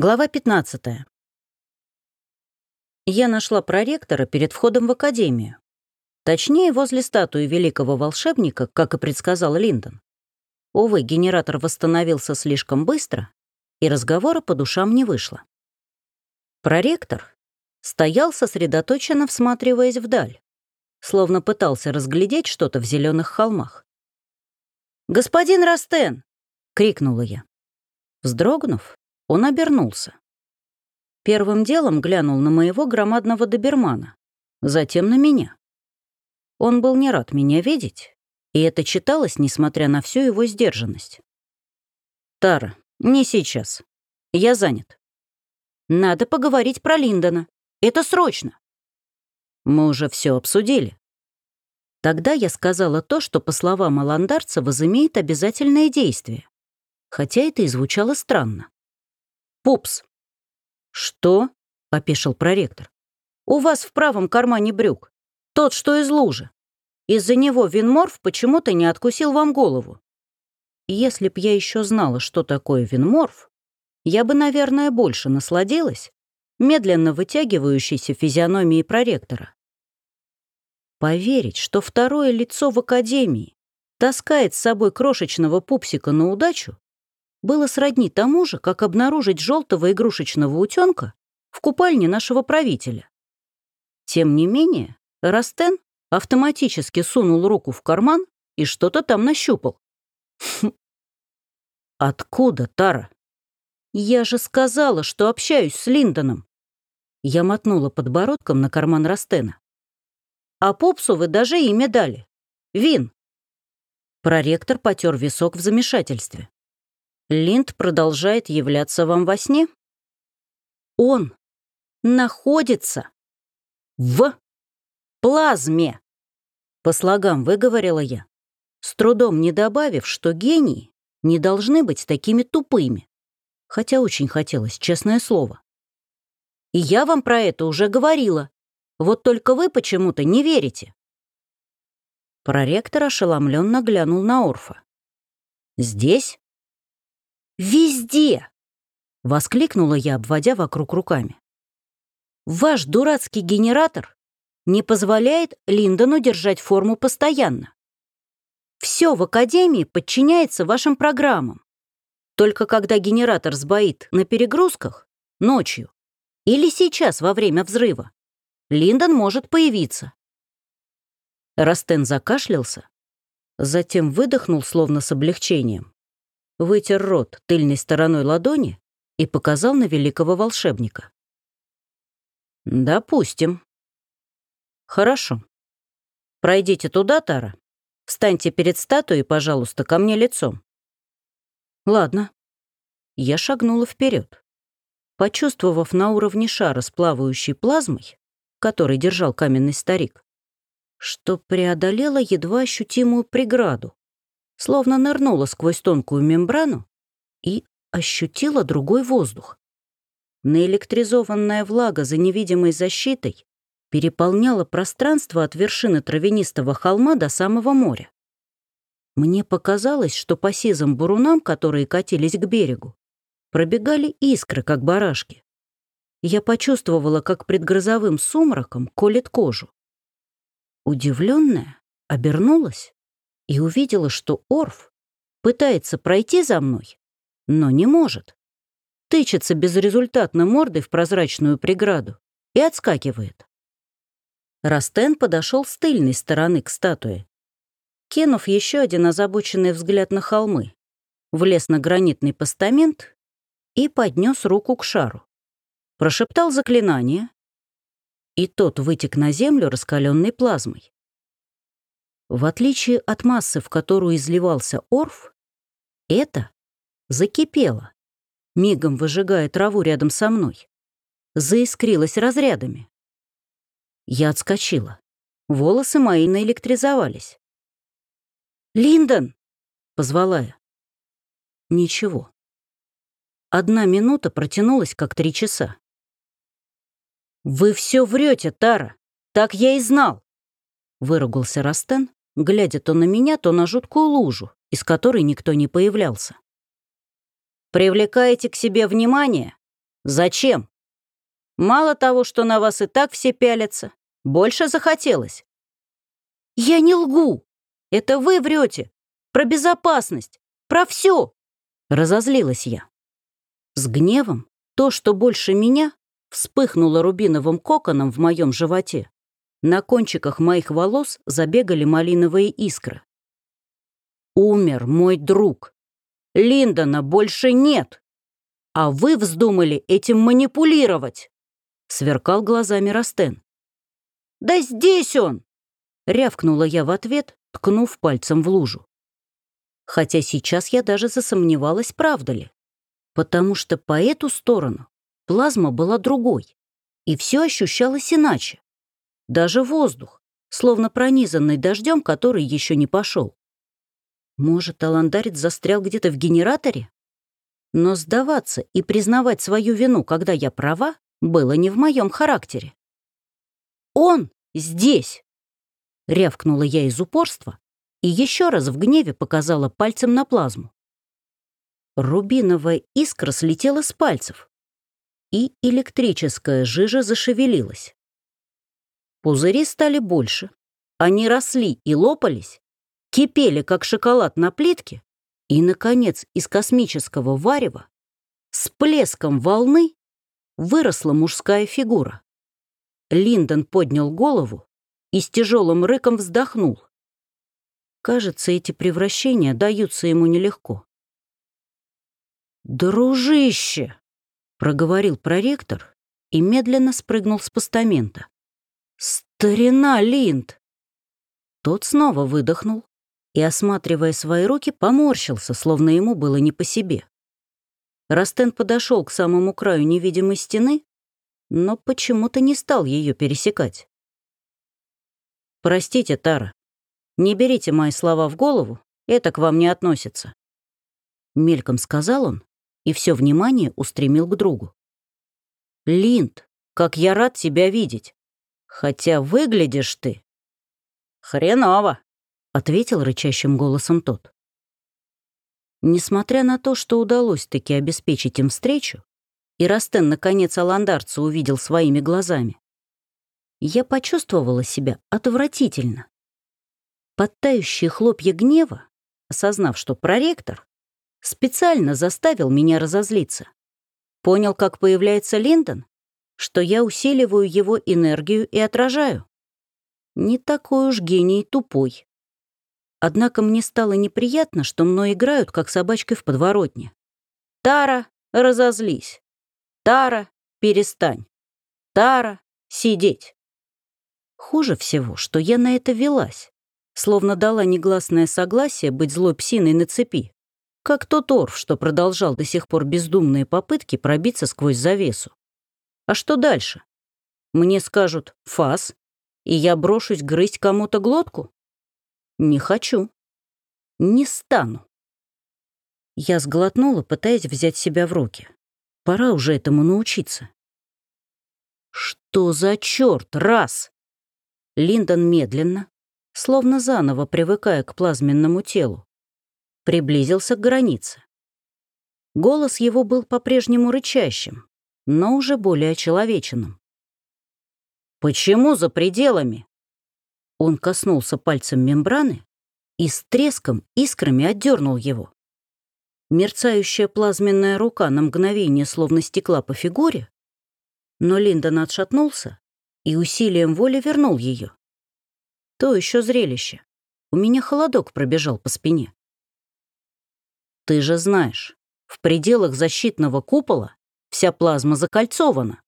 Глава 15. Я нашла проректора перед входом в академию. Точнее, возле статуи великого волшебника, как и предсказал Линдон. Увы, генератор восстановился слишком быстро, и разговора по душам не вышло. Проректор стоял сосредоточенно, всматриваясь вдаль, словно пытался разглядеть что-то в зеленых холмах. «Господин Растен!» — крикнула я. Вздрогнув, он обернулся. Первым делом глянул на моего громадного добермана, затем на меня. Он был не рад меня видеть, и это читалось, несмотря на всю его сдержанность. «Тара, не сейчас. Я занят. Надо поговорить про Линдона. Это срочно». Мы уже все обсудили. Тогда я сказала то, что, по словам Аландарца, возымеет обязательное действие, хотя это и звучало странно. «Пупс!» «Что?» — опешил проректор. «У вас в правом кармане брюк. Тот, что из лужи. Из-за него Винморф почему-то не откусил вам голову. Если б я еще знала, что такое Винморф, я бы, наверное, больше насладилась медленно вытягивающейся физиономией проректора. Поверить, что второе лицо в академии таскает с собой крошечного пупсика на удачу, было сродни тому же, как обнаружить желтого игрушечного утенка в купальне нашего правителя. Тем не менее, Растен автоматически сунул руку в карман и что-то там нащупал. Хм. «Откуда, Тара?» «Я же сказала, что общаюсь с Линдоном». Я мотнула подбородком на карман Растена. «А Попсу вы даже имя дали. Вин». Проректор потер висок в замешательстве. Линд продолжает являться вам во сне? Он находится в плазме. По слогам выговорила я, с трудом не добавив, что гении не должны быть такими тупыми. Хотя очень хотелось, честное слово. И я вам про это уже говорила. Вот только вы почему-то не верите. Проректор ошеломленно глянул на Орфа. Здесь Везде!» — воскликнула я, обводя вокруг руками. «Ваш дурацкий генератор не позволяет Линдону держать форму постоянно. Все в Академии подчиняется вашим программам. Только когда генератор сбоит на перегрузках, ночью, или сейчас во время взрыва, Линдон может появиться». Растен закашлялся, затем выдохнул словно с облегчением вытер рот тыльной стороной ладони и показал на великого волшебника. «Допустим». «Хорошо. Пройдите туда, Тара. Встаньте перед статуей, пожалуйста, ко мне лицом». «Ладно». Я шагнула вперед. Почувствовав на уровне шара с плавающей плазмой, который держал каменный старик, что преодолела едва ощутимую преграду, словно нырнула сквозь тонкую мембрану и ощутила другой воздух. Наэлектризованная влага за невидимой защитой переполняла пространство от вершины травянистого холма до самого моря. Мне показалось, что по сизым бурунам, которые катились к берегу, пробегали искры, как барашки. Я почувствовала, как предгрозовым сумраком колет кожу. Удивленная, обернулась и увидела, что Орф пытается пройти за мной, но не может. Тычется безрезультатно мордой в прозрачную преграду и отскакивает. Растен подошел с тыльной стороны к статуе. Кинув еще один озабоченный взгляд на холмы, влез на гранитный постамент и поднес руку к шару. Прошептал заклинание, и тот вытек на землю раскаленной плазмой. В отличие от массы, в которую изливался орф, это закипело, мигом выжигая траву рядом со мной. Заискрилось разрядами. Я отскочила. Волосы мои наэлектризовались. «Линдон!» — позвала я. Ничего. Одна минута протянулась, как три часа. «Вы все врете, Тара! Так я и знал!» — выругался Растен, глядя то на меня, то на жуткую лужу, из которой никто не появлялся. «Привлекаете к себе внимание? Зачем? Мало того, что на вас и так все пялятся, больше захотелось. Я не лгу. Это вы врете. Про безопасность. Про все. Разозлилась я. С гневом то, что больше меня, вспыхнуло рубиновым коконом в моем животе. На кончиках моих волос забегали малиновые искры. Умер мой друг. Линдона больше нет. А вы вздумали этим манипулировать. Сверкал глазами Растен. «Да здесь он!» Рявкнула я в ответ, ткнув пальцем в лужу. Хотя сейчас я даже засомневалась, правда ли. Потому что по эту сторону плазма была другой, и все ощущалось иначе. Даже воздух, словно пронизанный дождем, который еще не пошел. Может, Аландарец застрял где-то в генераторе? Но сдаваться и признавать свою вину, когда я права, было не в моем характере. «Он здесь!» — рявкнула я из упорства и еще раз в гневе показала пальцем на плазму. Рубиновая искра слетела с пальцев, и электрическая жижа зашевелилась. Пузыри стали больше, они росли и лопались, кипели, как шоколад на плитке, и, наконец, из космического варева с плеском волны выросла мужская фигура. Линдон поднял голову и с тяжелым рыком вздохнул. Кажется, эти превращения даются ему нелегко. «Дружище!» — проговорил проректор и медленно спрыгнул с постамента. «Старина Линд!» Тот снова выдохнул и, осматривая свои руки, поморщился, словно ему было не по себе. Растен подошел к самому краю невидимой стены, но почему-то не стал ее пересекать. «Простите, Тара, не берите мои слова в голову, это к вам не относится». Мельком сказал он и все внимание устремил к другу. «Линд, как я рад тебя видеть. Хотя выглядишь ты...» «Хреново», — ответил рычащим голосом тот. Несмотря на то, что удалось таки обеспечить им встречу, и Растен наконец Аландарца увидел своими глазами, я почувствовала себя отвратительно. Подтающие хлопья гнева, осознав, что проректор, специально заставил меня разозлиться. Понял, как появляется Линдон, что я усиливаю его энергию и отражаю. Не такой уж гений тупой. Однако мне стало неприятно, что мной играют, как собачкой в подворотне. «Тара, разозлись! Тара, перестань! Тара, сидеть!» Хуже всего, что я на это велась, словно дала негласное согласие быть злой псиной на цепи, как тот орф, что продолжал до сих пор бездумные попытки пробиться сквозь завесу. А что дальше? Мне скажут «фас», и я брошусь грызть кому-то глотку? Не хочу. Не стану. Я сглотнула, пытаясь взять себя в руки. Пора уже этому научиться. Что за черт, раз? Линдон медленно, словно заново привыкая к плазменному телу, приблизился к границе. Голос его был по-прежнему рычащим, но уже более человеченным. «Почему за пределами?» Он коснулся пальцем мембраны и с треском искрами отдернул его. Мерцающая плазменная рука на мгновение словно стекла по фигуре, но Линдон отшатнулся и усилием воли вернул ее. То еще зрелище. У меня холодок пробежал по спине. Ты же знаешь, в пределах защитного купола вся плазма закольцована,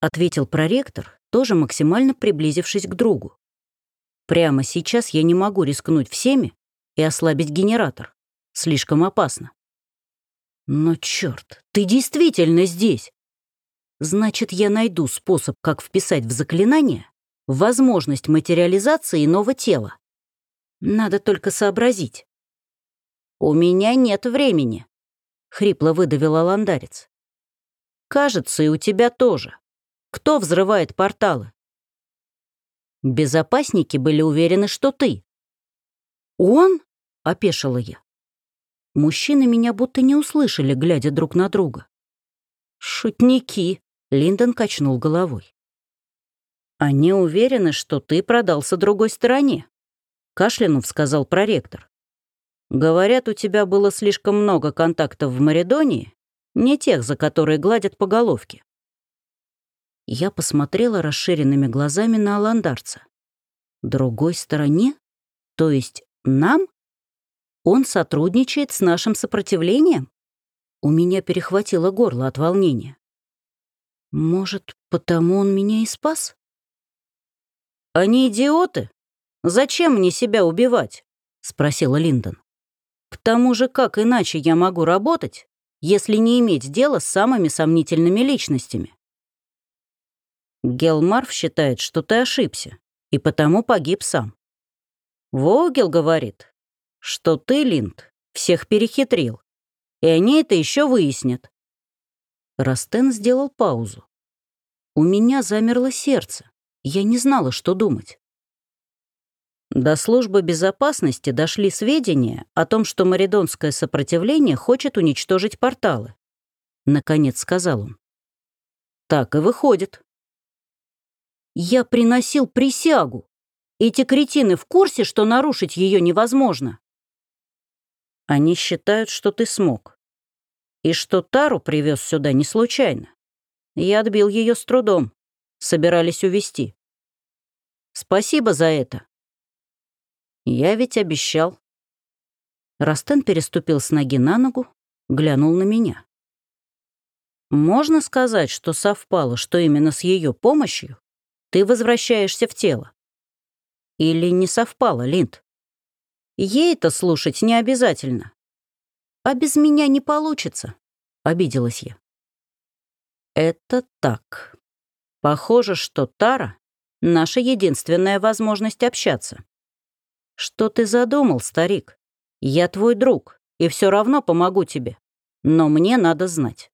ответил проректор, тоже максимально приблизившись к другу. Прямо сейчас я не могу рискнуть всеми и ослабить генератор. Слишком опасно. Но черт, ты действительно здесь. Значит, я найду способ, как вписать в заклинание возможность материализации иного тела. Надо только сообразить. «У меня нет времени», — хрипло выдавил Аландарец. «Кажется, и у тебя тоже. Кто взрывает порталы?» Безопасники были уверены, что ты. «Он?» — опешила я. Мужчины меня будто не услышали, глядя друг на друга. «Шутники!» — Линдон качнул головой. «Они уверены, что ты продался другой стороне», — кашлянув сказал проректор. «Говорят, у тебя было слишком много контактов в Маридонии, не тех, за которые гладят по головке». Я посмотрела расширенными глазами на аландарца. «Другой стороне? То есть нам? Он сотрудничает с нашим сопротивлением?» У меня перехватило горло от волнения. «Может, потому он меня и спас?» «Они идиоты? Зачем мне себя убивать?» — спросила Линдон. «К тому же, как иначе я могу работать, если не иметь дела с самыми сомнительными личностями?» Гелмарф считает, что ты ошибся, и потому погиб сам. Вогел говорит, что ты, Линд, всех перехитрил, и они это еще выяснят. Растен сделал паузу. У меня замерло сердце. Я не знала, что думать. До службы безопасности дошли сведения о том, что Маридонское сопротивление хочет уничтожить порталы. Наконец сказал он. Так и выходит. Я приносил присягу. Эти кретины в курсе, что нарушить ее невозможно. Они считают, что ты смог. И что Тару привез сюда не случайно. Я отбил ее с трудом. Собирались увести. Спасибо за это. Я ведь обещал. Растен переступил с ноги на ногу, глянул на меня. Можно сказать, что совпало, что именно с ее помощью ты возвращаешься в тело. Или не совпало, Линд? Ей это слушать не обязательно. А без меня не получится, обиделась я. Это так. Похоже, что Тара наша единственная возможность общаться. Что ты задумал, старик? Я твой друг, и все равно помогу тебе. Но мне надо знать.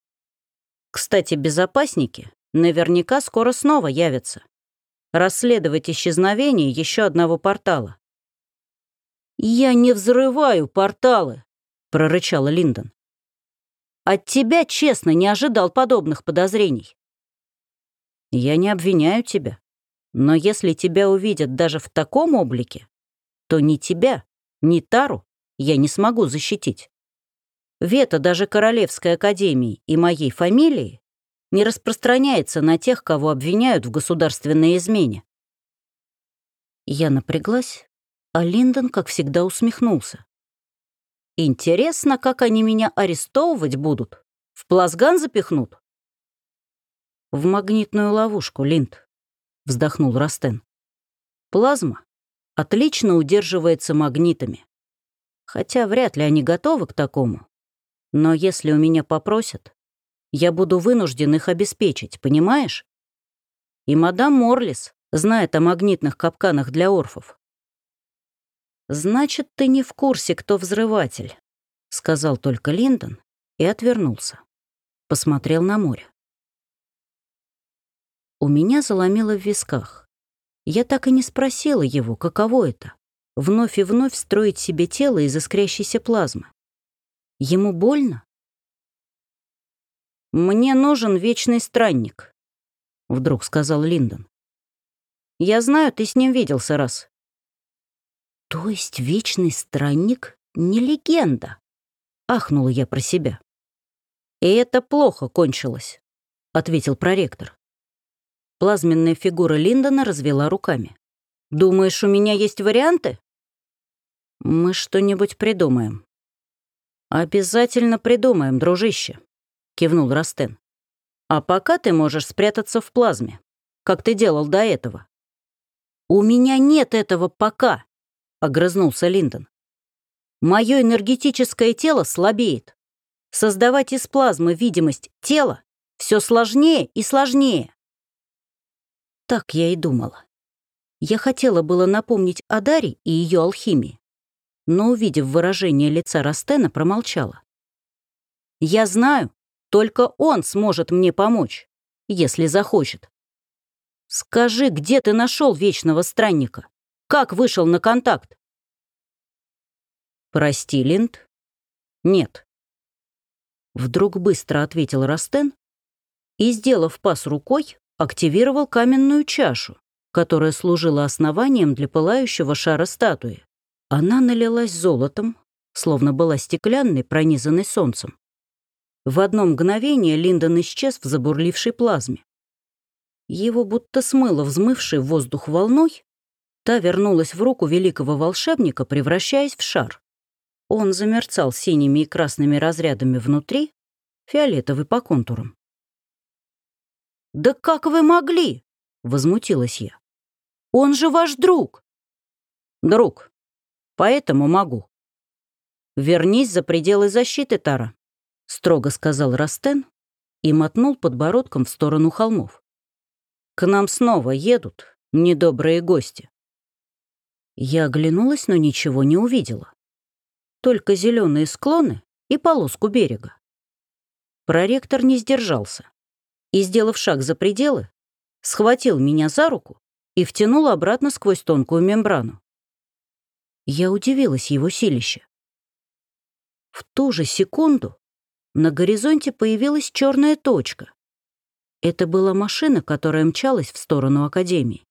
Кстати, безопасники наверняка скоро снова явятся. Расследовать исчезновение еще одного портала. «Я не взрываю порталы», — прорычала Линдон. «От тебя, честно, не ожидал подобных подозрений». «Я не обвиняю тебя. Но если тебя увидят даже в таком облике, то ни тебя, ни Тару я не смогу защитить. Вето даже Королевской Академии и моей фамилии не распространяется на тех, кого обвиняют в государственной измене. Я напряглась, а Линдон, как всегда, усмехнулся. «Интересно, как они меня арестовывать будут? В плазган запихнут?» «В магнитную ловушку, Линд», — вздохнул Растен. «Плазма отлично удерживается магнитами. Хотя вряд ли они готовы к такому. Но если у меня попросят, я буду вынужден их обеспечить, понимаешь? И мадам Морлис знает о магнитных капканах для орфов. «Значит, ты не в курсе, кто взрыватель», — сказал только Линдон и отвернулся. Посмотрел на море. У меня заломило в висках. Я так и не спросила его, каково это — вновь и вновь строить себе тело из искрящейся плазмы. Ему больно? «Мне нужен вечный странник», — вдруг сказал Линдон. «Я знаю, ты с ним виделся раз». «То есть вечный странник не легенда?» — ахнула я про себя. «И это плохо кончилось», — ответил проректор. Плазменная фигура Линдона развела руками. «Думаешь, у меня есть варианты?» «Мы что-нибудь придумаем». «Обязательно придумаем, дружище», — кивнул Растен. «А пока ты можешь спрятаться в плазме, как ты делал до этого». «У меня нет этого пока», — огрызнулся Линдон. «Мое энергетическое тело слабеет. Создавать из плазмы видимость тела все сложнее и сложнее. Так я и думала. Я хотела было напомнить о Даре и ее алхимии, но, увидев выражение лица Растена, промолчала. «Я знаю, только он сможет мне помочь, если захочет. Скажи, где ты нашел вечного странника? Как вышел на контакт?» «Прости, Линд?» «Нет». Вдруг быстро ответил Растен и, сделав пас рукой, активировал каменную чашу, которая служила основанием для пылающего шара статуи. Она налилась золотом, словно была стеклянной, пронизанной солнцем. В одно мгновение Линдон исчез в забурлившей плазме. Его будто смыло взмывшей воздух волной, та вернулась в руку великого волшебника, превращаясь в шар. Он замерцал синими и красными разрядами внутри, фиолетовый по контурам. «Да как вы могли?» — возмутилась я. «Он же ваш друг!» «Друг, поэтому могу». «Вернись за пределы защиты, Тара», — строго сказал Растен и мотнул подбородком в сторону холмов. «К нам снова едут недобрые гости». Я оглянулась, но ничего не увидела. Только зеленые склоны и полоску берега. Проректор не сдержался и, сделав шаг за пределы, схватил меня за руку и втянул обратно сквозь тонкую мембрану. Я удивилась его силище. В ту же секунду на горизонте появилась черная точка. Это была машина, которая мчалась в сторону Академии.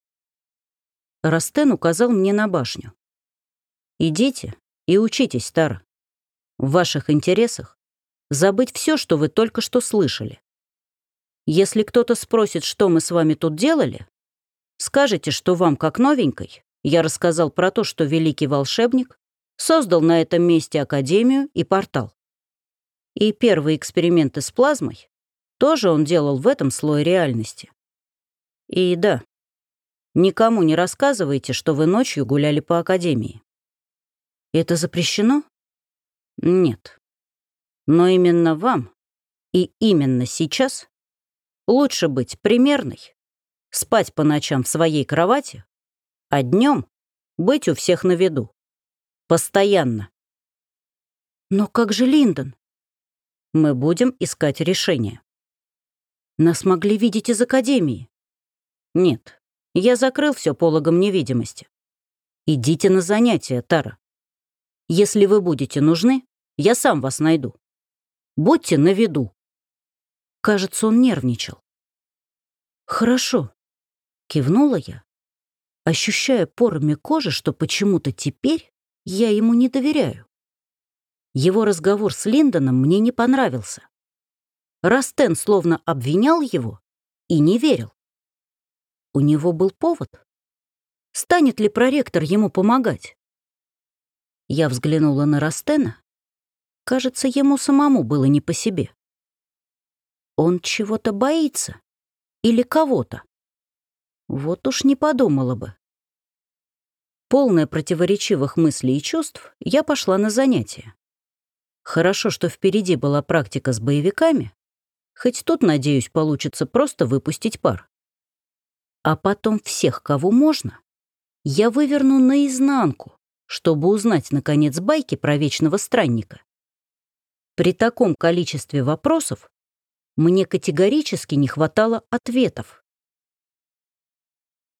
Растен указал мне на башню. «Идите и учитесь, Тара. В ваших интересах забыть все, что вы только что слышали. Если кто-то спросит, что мы с вами тут делали, скажете, что вам, как новенькой, я рассказал про то, что великий волшебник создал на этом месте Академию и портал. И первые эксперименты с плазмой тоже он делал в этом слое реальности. И да, никому не рассказывайте, что вы ночью гуляли по Академии. Это запрещено? Нет. Но именно вам и именно сейчас Лучше быть примерной, спать по ночам в своей кровати, а днем быть у всех на виду. Постоянно. Но как же Линдон? Мы будем искать решение. Нас могли видеть из Академии. Нет, я закрыл все пологом невидимости. Идите на занятия, Тара. Если вы будете нужны, я сам вас найду. Будьте на виду. Кажется, он нервничал. «Хорошо», — кивнула я, ощущая порами кожи, что почему-то теперь я ему не доверяю. Его разговор с Линдоном мне не понравился. Растен словно обвинял его и не верил. У него был повод. Станет ли проректор ему помогать? Я взглянула на Растена. Кажется, ему самому было не по себе. Он чего-то боится. Или кого-то. Вот уж не подумала бы. Полная противоречивых мыслей и чувств, я пошла на занятия. Хорошо, что впереди была практика с боевиками, хоть тут, надеюсь, получится просто выпустить пар. А потом всех, кого можно, я выверну наизнанку, чтобы узнать, наконец, байки про вечного странника. При таком количестве вопросов мне категорически не хватало ответов.